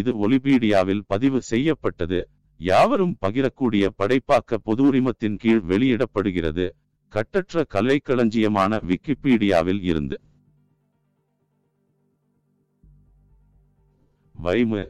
இது ஒலிபீடியாவில் பதிவு செய்யப்பட்டது. யாவரும் பகிரக்கூடிய படைப்பாக்க பொது உரிமத்தின் கீழ் வெளியிடப்படுகிறது. கட்டற்ற கலைக்களஞ்சியமான விக்கிபீடியாவில் இருந்து. வைமு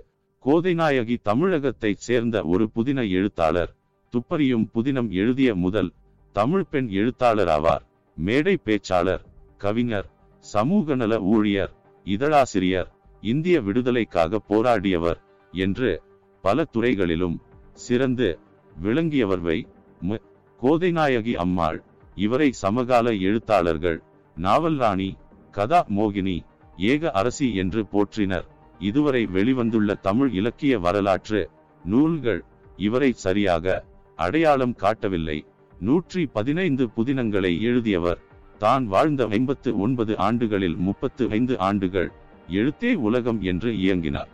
கோதைநாயகி தமிழகத்தைச் சேர்ந்த ஒரு புதின எழுத்தாளர். துப்பறியும் புதினம் எழுதிய முதல் தமிழ் பெண் எழுத்தாளர் ஆவார் மேடை பேச்சாளர் கவிஞர் சமூக நல ஊழியர் இதழாசிரியர் இந்திய விடுதலைக்காக போராடியவர் என்று பல துறைகளிலும் சிறந்து விளங்கியவர்வை மு. கோதைநாயகி அம்மாள் இவரை சமகால எழுத்தாளர்கள் நாவல் ராணி கதா மோகினி ஏக அரசி என்று போற்றினர். இதுவரை வெளிவந்துள்ள தமிழ் இலக்கிய வரலாற்று நூல்கள் இவரை சரியாக அடையாளம் காட்டவில்லை. நூற்றி பதினைந்து புதினங்களை எழுதியவர் தான். வாழ்ந்த ஐம்பத்து ஒன்பது ஆண்டுகளில் முப்பத்து ஐந்து ஆண்டுகள் எழுத்தே உலகம் என்று இயங்கினார்.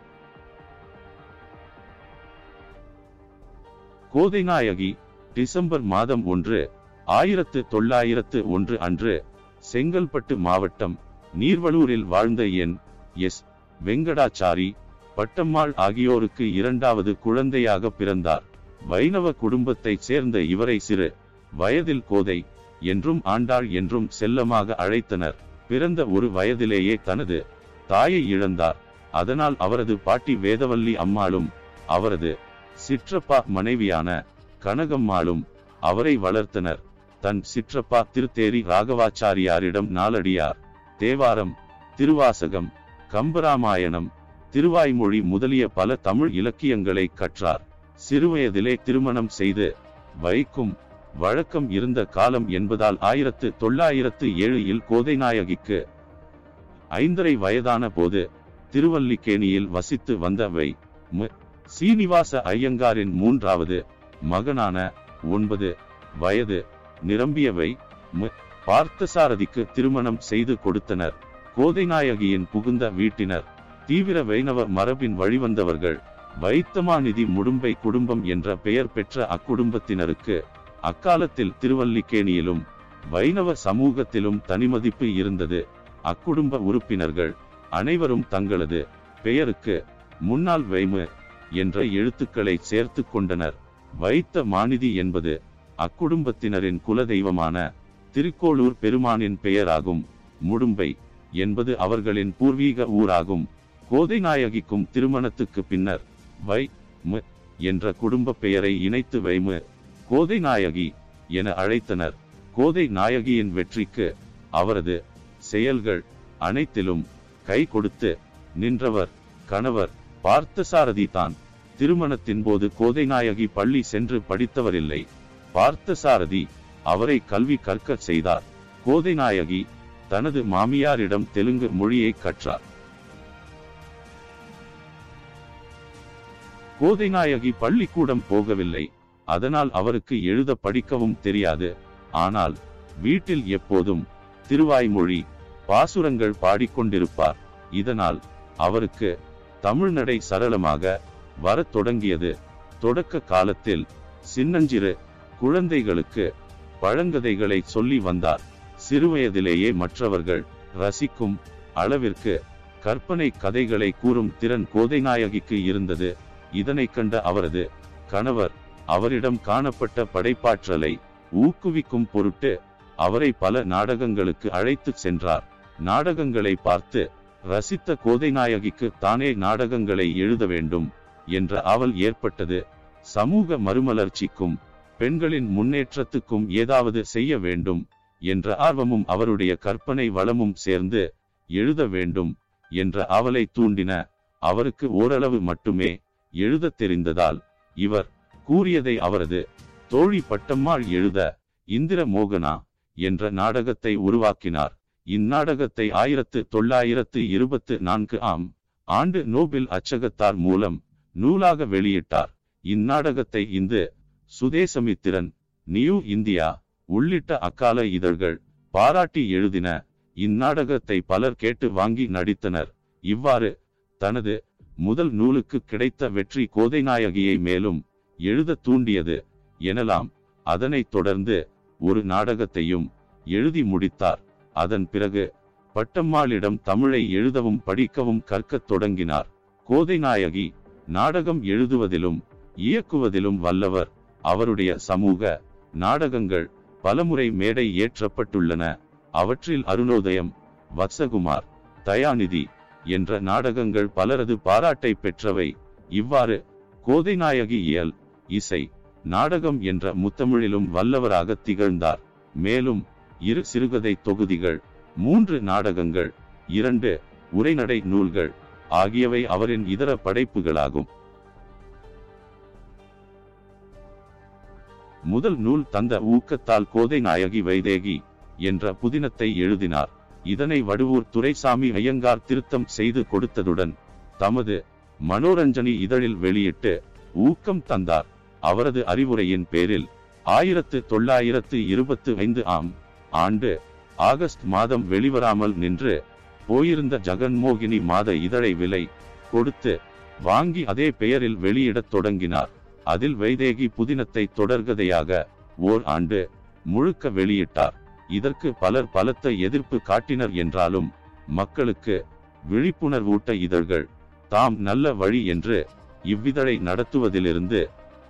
கோதைநாயகி டிசம்பர் மாதம் ஒன்று ஆயிரத்து தொள்ளாயிரத்து ஒன்று அன்று செங்கல்பட்டு மாவட்டம் நீர்வலூரில் வாழ்ந்த என் எஸ் வெங்கடாச்சாரி பட்டம்மாள் ஆகியோருக்கு இரண்டாவது குழந்தையாக பிறந்தார். வைணவ குடும்பத்தைச் சேர்ந்த இவரை சிறு வயதில் கோதை என்றும் ஆண்டாள் என்றும் செல்லமாக அழைத்தனர். பிறந்த ஒரு வயதிலேயே தனது தாயை இழந்தார். அதனால் அவரது பாட்டி வேதவல்லி அம்மாளும் அவரது சிற்றப்பா மனைவியான கனகம்மாளும் அவரை வளர்த்தனர். தன் சிற்றப்பா திருத்தேரி ராகவாச்சாரியாரிடம் நாளடியார் தேவாரம் திருவாசகம் கம்பராமாயணம் திருவாய்மொழி முதலிய பல தமிழ் இலக்கியங்களை கற்றார். சிறுவயதிலே திருமணம் செய்து வைக்கும் வழக்கம் இருந்த காலம் என்பதால் ஆயிரத்து தொள்ளாயிரத்து ஏழில் கோதைநாயகிக்கு ஐந்தரை வயதான போது திருவல்லிக்கேணியில் வசித்து வந்தவை மு. சீனிவாச ஐயங்காரின் மூன்றாவது மகனான ஒன்பது வயது நிரம்பியவை மு. பார்த்தசாரதிக்கு திருமணம் செய்து கொடுத்தனர். கோதைநாயகியின் புகுந்த வீட்டினர். தீவிர வைணவ மரபின் வழிவந்தவர்கள். வைத்தமாநிதி முடும்பை குடும்பம் என்ற பெயர் பெற்ற அக்குடும்பத்தினருக்கு அக்காலத்தில் திருவல்லிக்கேணியிலும் வைணவ சமூகத்திலும் தனிமதிப்பு இருந்தது. அக்குடும்ப உறுப்பினர்கள் அனைவரும் தங்களது பெயருக்கு முன்னால் வைமு என்ற எழுத்துக்களை சேர்த்து கொண்டனர். வைத்த மாநிதி என்பது அக்குடும்பத்தினரின் குலதெய்வமான திருக்கோளூர் பெருமானின் பெயராகும். முடும்பை என்பது அவர்களின் பூர்வீக ஊராகும். கோதைநாயகிக்கும் திருமணத்துக்கு பின்னர் வை மு என்ற குடும்ப பெயரை இணைத்து வைமு கோதை நாயகி என அழைத்தனர். கோதை நாயகியின் வெற்றிக்கு அவரது செயல்கள் அனைத்திலும் கை கொடுத்து நின்றவர் கணவர் பார்த்தசாரதி தான் திருமணத்தின் போது கோதைநாயகி பள்ளி சென்று படித்தவரில்லை. பார்த்தசாரதி அவரை கல்வி கற்க செய்தார். கோதைநாயகி தனது மாமியாரிடம் தெலுங்கு மொழியை கற்றார். கோதைநாயகி பள்ளிக்கூடம் போகவில்லை. அதனால் அவருக்கு எழுத படிக்கவும் தெரியாது. ஆனால் வீட்டில் எப்போதும் திருவாய்மொழி பாசுரங்கள் பாடிக்கொண்டிருப்பார். இதனால் அவருக்கு தமிழ்நடை சரளமாக வரத் தொடங்கியது. தொடக்க காலத்தில் சின்னஞ்சிறு குழந்தைகளுக்கு பழங்கதைகளை சொல்லி வந்தார். சிறுவயதிலேயே மற்றவர்கள் ரசிக்கும் அளவிற்கு கற்பனை கதைகளை கூறும் திறன் கோதைநாயகிக்கு இருந்தது. இதனை கண்ட அவரது கணவர் அவரிடம் காணப்பட்ட படைப்பாற்றலை ஊக்குவிக்கும் பொருட்டு அவரை பல நாடகங்களுக்கு அழைத்து சென்றார். நாடகங்களை பார்த்து ரசித்த கோதைநாயகிக்கு தானே நாடகங்களை எழுத வேண்டும் என்ற ஆவல் ஏற்பட்டது. சமூக மறுமலர்ச்சிக்கும் பெண்களின் முன்னேற்றத்துக்கும் ஏதாவது செய்ய வேண்டும் என்ற ஆர்வமும் அவருடைய கற்பனை வளமும் சேர்ந்து எழுத வேண்டும் என்ற அவலை தூண்டின அவருக்கு ஓரளவு மட்டுமே எழுதத் தெரிந்ததால் இவர் கூறியதை அவரது தோழி பட்டம்மாள் எழுத இந்திர மோகனா என்ற நாடகத்தை உருவாக்கினார். இந்நாடகத்தை ஆயிரத்து தொள்ளாயிரத்து இருபத்து நான்கு ஆம் ஆண்டு நோபல் அச்சகத்தார் மூலம் நூலாக வெளியிட்டார். இந்நாடகத்தை இந்து சுதேசமித்திரன் நியூ இந்தியா உள்ளிட்ட அக்கால இதழ்கள் பாராட்டி எழுதின இந்நாடகத்தை பலர் கேட்டு வாங்கி நடித்தனர். இவ்வாறு தனது முதல் நூலுக்கு கிடைத்த வெற்றி கோதைநாயகியை மேலும் எழுத தூண்டியது எனலாம். அதனைத் தொடர்ந்து ஒரு நாடகத்தையும் எழுதி முடித்தார். அதன் பிறகு பட்டம்மாளிடம் தமிழை எழுதவும் படிக்கவும் கற்கத் தொடங்கினார். கோதைநாயகி நாடகம் எழுதுவதிலும் இயக்குவதிலும் வல்லவர். அவருடைய சமூக நாடகங்கள் பலமுறை மேடை ஏற்றப்பட்டுள்ளன. அவற்றில் அருணோதயம் வத்சகுமார் தயாநிதி என்ற நாடகங்கள் பலரது பாராட்டை பெற்றவை. இவ்வாறு கோதைநாயகி இயல் இசை நாடகம் என்ற முத்தமிழிலும் வல்லவராக திகழ்ந்தார். மேலும் இரு சிறுகதை தொகுதிகள் மூன்று நாடகங்கள் இரண்டு உரைநடை நூல்கள் ஆகியவை அவரின் இதர படைப்புகளாகும். முதல் நூல் தந்த ஊக்கத்தால் கோதை நாயகி வைதேகி என்ற புதினத்தை எழுதினார். இதனை வடுவூர் துரைசாமி ஐயங்கார் திருத்தம் செய்து கொடுத்ததுடன் தமது மனோரஞ்சனி இதழில் வெளியிட்டு ஊக்கம் தந்தார். அவரது அறிவுரையின் பேரில் ஆயிரத்து தொள்ளாயிரத்து இருபத்து ஐந்து ஆம் ஆண்டு ஆகஸ்ட் மாதம் வெளிவராமல் நின்று போயிருந்த ஜெகன்மோகினி மாத இதழை விலை கொடுத்து வாங்கி அதே பெயரில் வெளியிடத் தொடங்கினார். அதில் வைதேகி புதினத்தை தொடர்கதையாக ஓர் ஆண்டு முழுக்க வெளியிட்டார். இதற்கு பலர் பலத்த எதிர்ப்பு காட்டினர் என்றாலும் மக்களுக்கு விழிப்புணர்வூட்ட இதழ்கள் தாம் நல்ல வழி என்று இவ்விதழை நடத்துவதிலிருந்து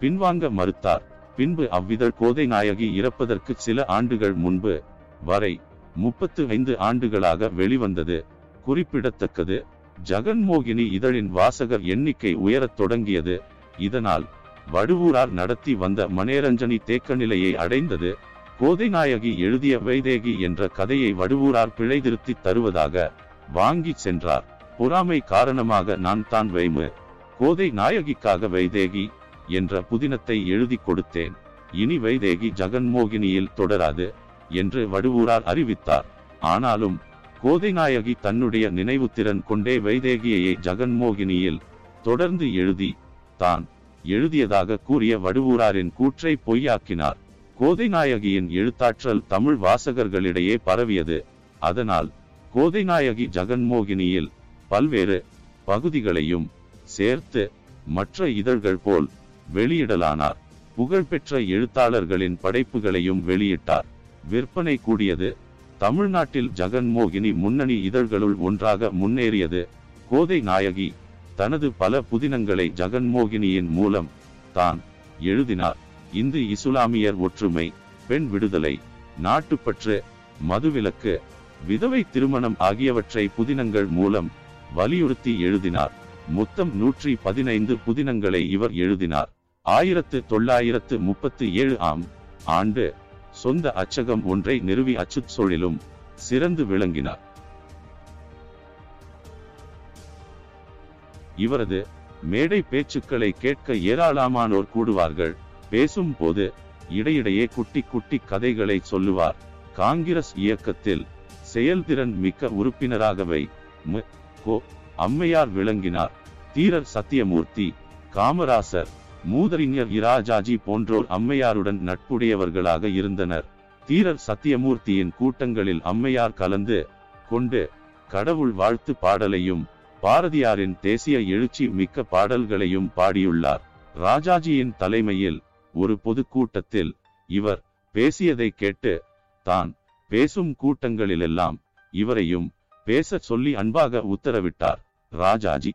பின்வாங்க மறுத்தார். பின்பு அவ்விதழ் கோதை நாயகி இறப்பதற்கு சில ஆண்டுகள் முன்பு வரை முப்பத்து ஐந்து ஆண்டுகளாக வெளிவந்தது. குறிப்பிடத்தக்கது ஜெகன்மோகினி இதழின் வாசகர் எண்ணிக்கை உயரத் தொடங்கியது. இதனால் வடுவூரார் நடத்தி வந்த மனேரஞ்சனி தேக்க நிலையை அடைந்தது. கோதைநாயகி எழுதிய வைதேகி என்ற கதையை வடுவூரார் பிழை திருத்தி தருவதாக வாங்கி சென்றார். பொறாமை காரணமாக நான் தான் வைமு. கோதை நாயகிக்காக வைதேகி என்ற புதினத்தை எழுதி கொடுத்தேன். இனி வைதேகி ஜெகன்மோகினியில் தொடராது. என்று வடுவூரார் அறிவித்தார். ஆனாலும் கோதைநாயகி தன்னுடைய நினைவு திறன் கொண்டே வைதேகியையே ஜெகன்மோகினியில் தொடர்ந்து எழுதி தான் எழுதியதாக கூறிய வடுவூராரின் கூற்றை பொய்யாக்கினார். கோதைநாயகியின் எழுத்தாற்றல் தமிழ் வாசகர்களிடையே பரவியது. அதனால் கோதைநாயகி ஜெகன்மோகினியில் பல்வேறு பகுதிகளையும் சேர்த்து மற்ற இதழ்கள் போல் வெளியிடலானார். புகழ்பெற்ற எழுத்தாளர்களின் படைப்புகளையும் வெளியிட்டார். விற்பனை கூடியது. தமிழ்நாட்டில் ஜெகன்மோகினி முன்னணி இதழ்களுள் ஒன்றாக முன்னேறியது. கோதை நாயகி தனது பல புதினங்களை ஜெகன்மோகினியின் மூலம் தான் எழுதினார். இந்து இசுலாமியர் ஒற்றுமை பெண் விடுதலை நாட்டுப்பற்று மதுவிலக்கு விதவை திருமணம் ஆகியவற்றை புதினங்கள் மூலம் வலியுறுத்தி எழுதினார். மொத்தம் நூற்றி பதினைந்து புதினங்களை இவர் எழுதினார். ஆயிரத்து தொள்ளாயிரத்து முப்பத்து ஏழு ஆம் ஆண்டு சொந்த அச்சகம் ஒன்றை நிறுவி அச்சுச்சொழிலும் சிறந்து விளங்கினார். இவரது மேடை பேச்சுக்களை கேட்க ஏராளமானோர் கூடுவார்கள். பேசும் போது இடையிடையே குட்டி குட்டி கதைகளை சொல்லுவார். காங்கிரஸ் இயக்கத்தில் செயல்திறன் மிக்க உறுப்பினராகவை கோ. அம்மையார் விளங்கினார். தீரர் சத்தியமூர்த்தி காமராசர் மூதறிஞர் இராஜாஜி போன்றோர் அம்மையாருடன் நட்புடையவர்களாக இருந்தனர். தீரர் சத்தியமூர்த்தியின் கூட்டங்களில் அம்மையார் கலந்து கொண்டு கடவுள் வாழ்த்து பாடலையும் பாரதியாரின் தேசிய எழுச்சி மிக்க பாடல்களையும் பாடியுள்ளார். ராஜாஜியின் தலைமையில் ஒரு பொதுக்கூட்டத்தில் இவர் பேசியதை கேட்டு தான் பேசும் கூட்டங்களிலெல்லாம் இவரையும் பேச சொல்லி அன்பாக உத்தரவிட்டார். ராஜாஜி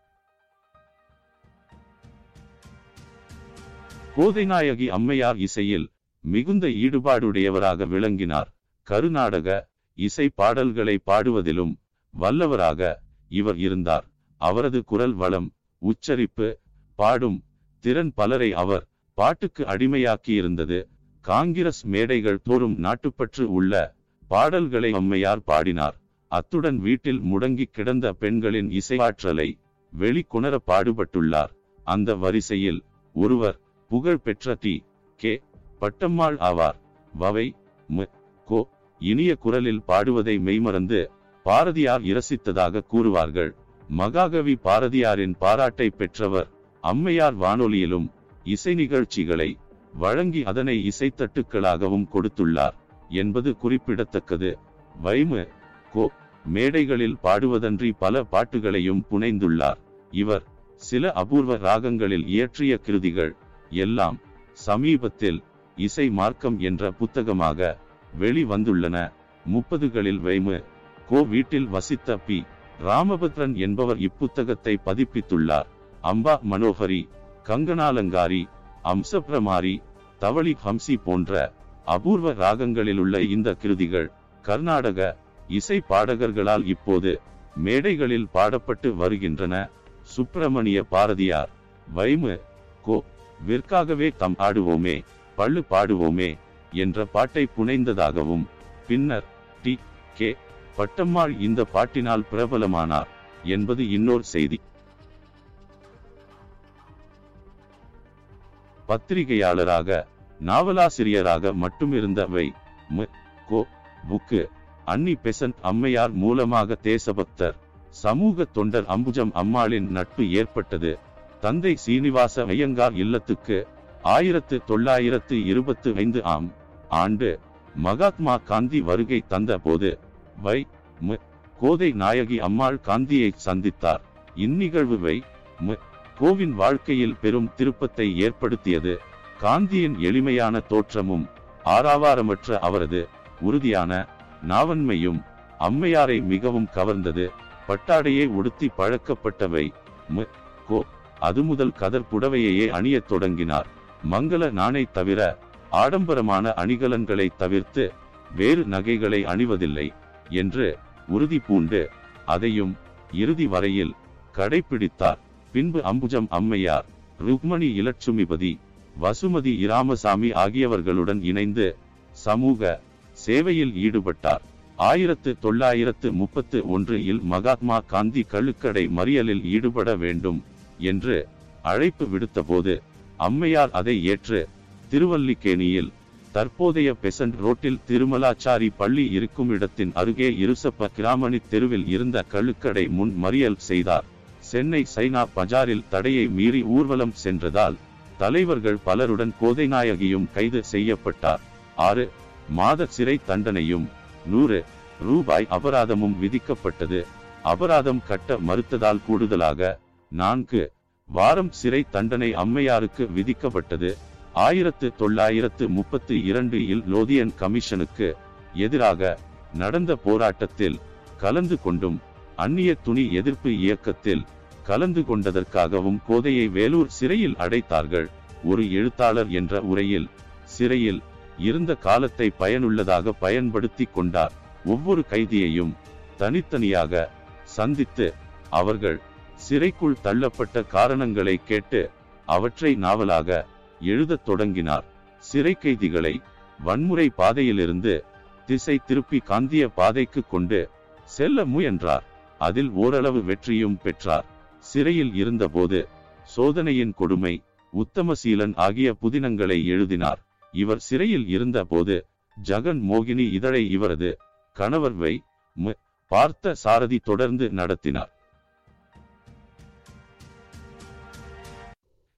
கோதைநாயகி அம்மையார் இசையில் மிகுந்த ஈடுபாடுடையவராக விளங்கினார். கருநாடக இசை பாடல்களை பாடுவதிலும் வல்லவராக இவர் இருந்தார். அவரது குரல் வளம் உச்சரிப்பு பாடும் திறன் பலரை அவர் பாட்டுக்கு அடிமையாக்கியிருந்தது. காங்கிரஸ் மேடைகள் தோறும் நாட்டுப்பற்று உள்ள பாடல்களை அம்மையார் பாடினார். அத்துடன் வீட்டில் முடங்கி கிடந்த பெண்களின் இசையாற்றலை வெளிக்கொணர பாடுபட்டுள்ளார். அந்த வரிசையில் ஒருவர் புகழ் பெற்ற டி கே பட்டம்மாள் ஆவார். வவை மு கோ இனிய குரலில் பாடுவதை மெய்மறந்து பாரதியார் இரசித்ததாக கூறுவார்கள். மகாகவி பாரதியாரின் பாராட்டை பெற்றவர் அம்மையார் வானொலியிலும் இசை நிகழ்ச்சிகளை வழங்கி அதனை இசைத்தட்டுக்களாகவும் கொடுத்துள்ளார் என்பது குறிப்பிடத்தக்கது. வைமு கோ மேடைகளில் பாடுவதன்றி பல பாட்டுகளையும் புனைந்துள்ளார். இவர் சில அபூர்வ ராகங்களில் இயற்றிய கிருதிகள் எல்லாம் சமீபத்தில் இசை மார்க்கம் என்ற புத்தகமாக வெளிவந்துள்ளன. முப்பதுகளில் வைமு கோ வீட்டில் வசித்த பி. ராமபத்ரன் என்பவர் இப்புத்தகத்தை பதிப்பித்துள்ளார். அம்பா மனோகரி கங்கனாலங்காரி அம்சப்பிரமாரி தவளி ஹம்சி போன்ற அபூர்வ ராகங்களிலுள்ள இந்த கிருதிகள் கர்நாடக இசை பாடகர்களால் இப்போது மேடைகளில் பாடப்பட்டு வருகின்றன. சுப்பிரமணிய பாரதியார் வைமு கோ விற்காகவே தம் ஆடுவோமே பள்ளு பாடுவோமே என்ற பாட்டை புனைந்ததாகவும் பின்னர் டி. கே. பட்டம்மாள் இந்த பாட்டினால் பிரபலமானார் என்பது இன்னொரு செய்தி. பத்திரிகையாளராக நாவலாசிரியராக மட்டுமிருந்த வை மு. கோ. புக்கு அன்னி பெசன்ட் அம்மையார் மூலமாக தேசபக்தர் சமூக தொண்டர் அம்புஜம் அம்மாளின் நட்பு ஏற்பட்டது. தந்தை சீனிவாச ஐயங்கார் இல்லத்துக்கு ஆயிரத்து தொள்ளாயிரத்து இருபத்து ஐந்து ஆம் ஆண்டு மகாத்மா காந்தி வருகை தந்த போது வை மு. கோதை நாயகி அம்மாள் காந்தியை சந்தித்தார். இந்நிகழ்வு வை மு. கோவின் வாழ்க்கையில் பெரும் திருப்பத்தை ஏற்படுத்தியது. காந்தியின் எளிமையான தோற்றமும் ஆறாவாரமற்ற அவரது உறுதியான நாவன்மையும் அம்மையாரை மிகவும் கவர்ந்தது. பட்டாடையை உடுத்தி பழக்கப்பட்டவை மு. கோ. அது முதல் கதர் புடவையையே அணியத் தொடங்கினார். மங்கள நாணை தவிர ஆடம்பரமான அணிகலன்களை தவிர்த்து வேறு நகைகளை அணிவதில்லை என்று உறுதி பூண்டு அதையும் இறுதி வரையில் கடைபிடித்தார் பின்பு அம்புஜம் அம்மையார் ருக்மணி இலட்சுமிபதி வசுமதி இராமசாமி ஆகியவர்களுடன் இணைந்து சமூக சேவையில் ஈடுபட்டார். ஆயிரத்து தொள்ளாயிரத்து முப்பத்து ஒன்றில் மகாத்மா காந்தி கழுக்கடை மறியலில் ஈடுபட வேண்டும் என்று அழைப்பு விடுத்தபோது அம்மையார் அதை ஏற்று திருவல்லிக்கேணியில் தற்போதைய பெசன்ட் ரோட்டில் திருமலாச்சாரி பள்ளி இருக்கும் இடத்தின் அருகே இருசப்ப கிராமணி தெருவில் இருந்த கழுக்கடை முன் மறியல் செய்தார். சென்னை சைனா பஜாரில் தடையை மீறி ஊர்வலம் சென்றதால் தலைவர்கள் பலருடன் கோதைநாயகியும் கைது செய்யப்பட்டார். ஆறு மாத சிறை தண்டனையும் நூறு ரூபாய் அபராதமும் விதிக்கப்பட்டது. அபராதம் கட்ட மறுத்ததால் கூடுதலாக நான்கு. வாரம் சிறை தண்டனை அம்மையாருக்கு விதிக்கப்பட்டது. ஆயிரத்து தொள்ளாயிரத்து முப்பத்தி இரண்டு இல் லோதியன் கமிஷனுக்கு எதிராக நடந்த போராட்டத்தில் கலந்து கொண்டும் அந்நிய துணி எதிர்ப்பு இயக்கத்தில் கலந்து கொண்டதற்காகவும் கோதையை வேலூர் சிறையில் அடைத்தார்கள். ஒரு எழுத்தாளர் என்ற உரையில் சிறையில் இருந்த காலத்தை பயனுள்ளதாக பயன்படுத்தி கொண்டார். ஒவ்வொரு கைதியையும் தனித்தனியாக சந்தித்து அவர்கள் சிறைக்குள் தள்ளப்பட்ட காரணங்களை கேட்டு அவற்றை நாவலாக எழுதத் தொடங்கினார். சிறை கைதிகளை வன்முறை பாதையிலிருந்து திசை திருப்பி காந்திய பாதைக்கு கொண்டு செல்ல முயன்றார். அதில் ஓரளவு வெற்றியும் பெற்றார். சிறையில் இருந்தபோது சோதனையின் கொடுமை உத்தமசீலன் ஆகிய புதினங்களை எழுதினார். இவர் சிறையில் இருந்தபோது ஜகன் மோகினி இதழை இவரது கணவர் வை பார்த்த சாரதி தொடர்ந்து நடத்தினார்.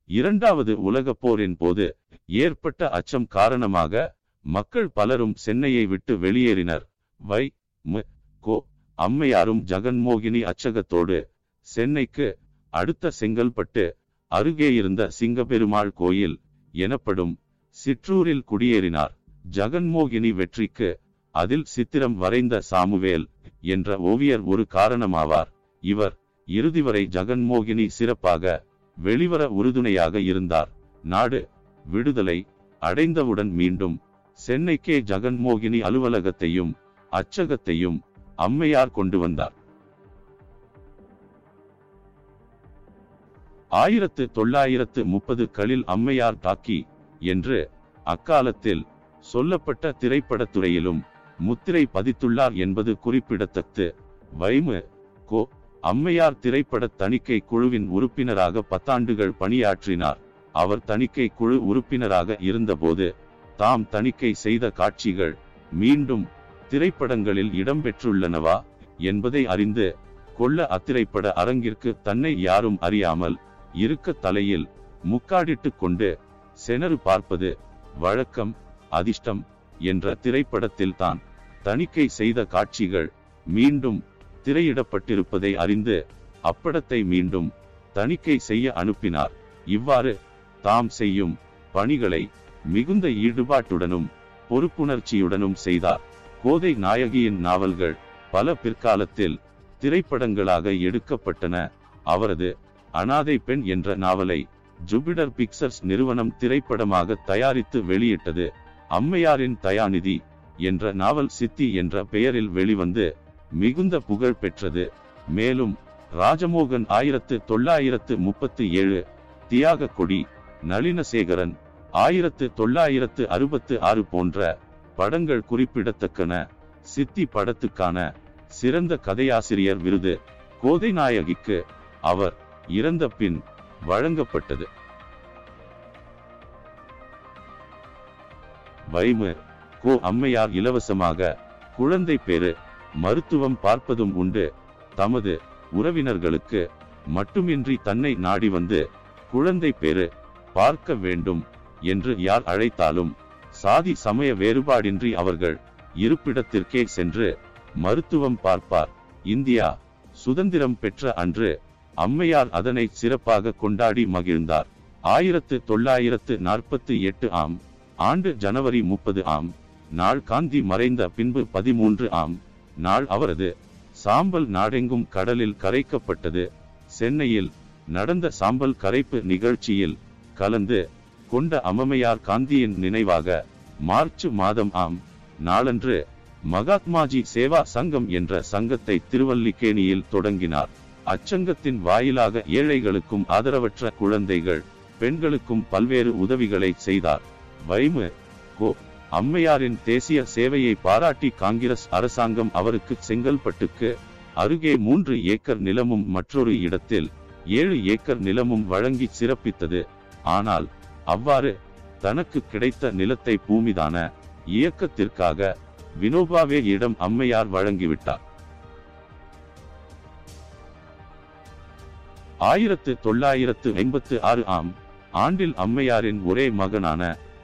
இரண்டாவது உலகப் போரின் போது ஏற்பட்ட அச்சம் காரணமாக மக்கள் பலரும் சென்னையை விட்டு வெளியேறினர். வை. மு. கோ. அம்மையாரும் ஜெகன்மோகினி அச்சகத்தோடு சென்னைக்கு அடுத்த செங்கல்பட்டு அருகே இருந்த சிங்கப்பெருமாள் கோயில் எனப்படும் சிற்றூரில் குடியேறினார். ஜெகன்மோகினி வெற்றிக்கு அதில் சித்திரம் வரைந்த சாமுவேல் என்ற ஓவியர் ஒரு காரணமாவார். இவர் இறுதி வரை ஜெகன்மோகினி சிறப்பாக வெளிவர உறுதுணையாக இருந்தார். நாடு விடுதலை அடைந்தவுடன் மீண்டும் சென்னைக்கே ஜெகன்மோகினி அலுவலகத்தையும் அச்சகத்தையும் அம்மையார் கொண்டு வந்தார். ஆயிரத்து தொள்ளாயிரத்து முப்பது களில் அம்மையார் டாக்கி என்று அக்காலத்தில் சொல்லப்பட்ட திரைப்படத்துறையிலும் முத்திரை பதித்துள்ளார் என்பது குறிப்பிடத்தக்கது. வைமு கோ. அம்மையார் திரைப்பட தணிக்கை குழுவின் உறுப்பினராக பத்தாண்டுகள் பணியாற்றினார். அவர் தணிக்கை குழு உறுப்பினராக இருந்தபோது தாம் தணிக்கை செய்த காட்சிகள் மீண்டும் திரைப்படங்களில் இடம்பெற்றுள்ளனவா என்பதை அறிந்து கொள்ள அத்திரைப்பட அரங்கிற்கு தன்னை யாரும் அறியாமல் இருக்க தலையில் முக்காடிட்டு கொண்டு செனறு பார்ப்பது வழக்கம் அதிர்ஷ்டம் என்ற திரைப்படத்தில் தான் தணிக்கை செய்த காட்சிகள் மீண்டும் திரையிடப்பட்டிருப்பதை அறிந்து அப்படத்தை மீண்டும் தணிக்கை செய்ய அனுப்பினார். இவ்வாறு தாம் செய்யும் பணிகளை மிகுந்த ஈடுபாட்டுடனும் பொறுப்புணர்ச்சியுடனும் செய்தார். கோதை நாயகியின் நாவல்கள் பல பிற்காலத்தில் திரைப்படங்களாக எடுக்கப்பட்டன. அவரது அனாதை பெண் என்ற நாவலை ஜூபிடர் பிக்சர்ஸ் நிறுவனம் திரைப்படமாக தயாரித்து வெளியிட்டது. அம்மையாரின் தயாநிதி என்ற நாவல் சித்தி என்ற பெயரில் வெளிவந்து மிகுந்த புகழ் பெற்றது. மேலும் ராஜமோகன் ஆயிரத்து தொள்ளாயிரத்து முப்பத்தி ஏழு தியாக கொடி நளினசேகரன் ஆயிரத்து தொள்ளாயிரத்து அறுபத்து ஆறு போன்ற படங்கள் குறிப்பிடத்தக்கன. சித்தி படத்துக்கான சிறந்த கதையாசிரியர் விருது கோதை நாயகிக்கு அவர் இறந்த பின் வழங்கப்பட்டது. வைமு கோ அம்மையார் இலவசமாக குழந்தை பேரு மருத்துவம் பார்ப்பதும் உண்டு. தமது உறவினர்களுக்கு மட்டுமின்றி தன்னை நாடி வந்து குழந்தை பேரு பார்க்க வேண்டும் என்று யார் அழைத்தாலும் சாதி சமய வேறுபாடின்றி அவர்கள் இருப்பிடத்திற்கே சென்று மருத்துவம் பார்ப்பார். இந்தியா சுதந்திரம் பெற்ற அன்று அம்மையார் அதனை சிறப்பாக கொண்டாடி மகிழ்ந்தார். ஆயிரத்து தொள்ளாயிரத்து நாற்பத்தி எட்டு ஆம் ஆண்டு ஜனவரி முப்பது ஆம் நாள் காந்தி மறைந்த பின்பு பதிமூன்று ஆம் நாள் அவரது. சாம்பல் நாடெங்கும் கடலில் கரைக்கப்பட்டது. சென்னையில் நடந்த சாம்பல் கரைப்பு நிகழ்ச்சியில் கலந்து கொண்ட அமமையார் காந்தியின் நினைவாக மார்ச் மாதம் ஆம் நாளன்று மகாத்மாஜி சேவா சங்கம் என்ற சங்கத்தை திருவல்லிக்கேணியில் தொடங்கினார். அச்சங்கத்தின் வாயிலாக ஏழைகளுக்கும் ஆதரவற்ற குழந்தைகள் பெண்களுக்கும் பல்வேறு உதவிகளை செய்தார். வைமு கோ அம்மையாரின் தேசிய சேவையை பாராட்டி காங்கிரஸ் அரசாங்கம் அவருக்கு செங்கல்பட்டுக்கு அருகே மூன்று ஏக்கர் நிலமும் மற்றொரு இடத்தில் ஏழு ஏக்கர் நிலமும் வழங்கி சிறப்பித்தது. ஆனால் அவ்வாறு தனக்கு கிடைத்த நிலத்தை பூமிதான இயக்கத்திற்காக வினோபாவே இடம் அம்மையார் வழங்கிவிட்டார். ஆயிரத்து தொள்ளாயிரத்து ஐம்பத்து ஆறு ஆம் ஆண்டில் அம்மையாரின் ஒரே மகனான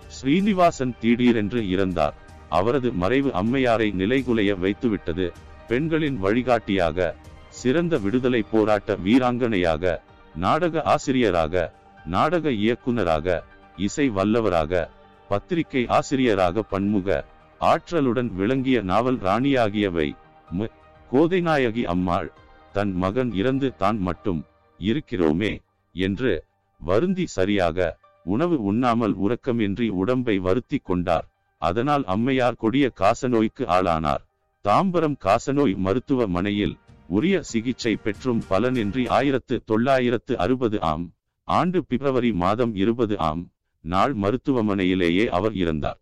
ஸ்ரீனிவாசன் திடீரென்று இறந்தார். அவரது மறைவு அம்மையாரை நிலைகுலைய வைத்துவிட்டது. பெண்களின் வழிகாட்டியாக சிறந்த விடுதலை போராட்ட வீராங்கனையாக நாடக ஆசிரியராக நாடக இயக்குனராக இசை வல்லவராக பத்திரிகை ஆசிரியராக பன்முக ஆற்றலுடன் விளங்கிய நாவல் ராணியாகியவை மு. கோதைநாயகி அம்மாள் தன் மகன் இறந்து தான் மட்டும் இருக்கிறோமே என்று வருந்தி சரியாக உணவு உண்ணாமல் உறக்கமின்றி உடம்பை வருத்தி கொண்டார். அதனால் அம்மையார் கொடிய காசநோய்க்கு ஆளானார். தாம்பரம் காசநோய் மருத்துவமனையில் உரிய சிகிச்சை பெற்றும் பலனின்றி ஆயிரத்து தொள்ளாயிரத்து அறுபது ஆம் ஆண்டு பிப்ரவரி மாதம் இருபது ஆம் நாள் மருத்துவமனையிலேயே அவர் இறந்தார்.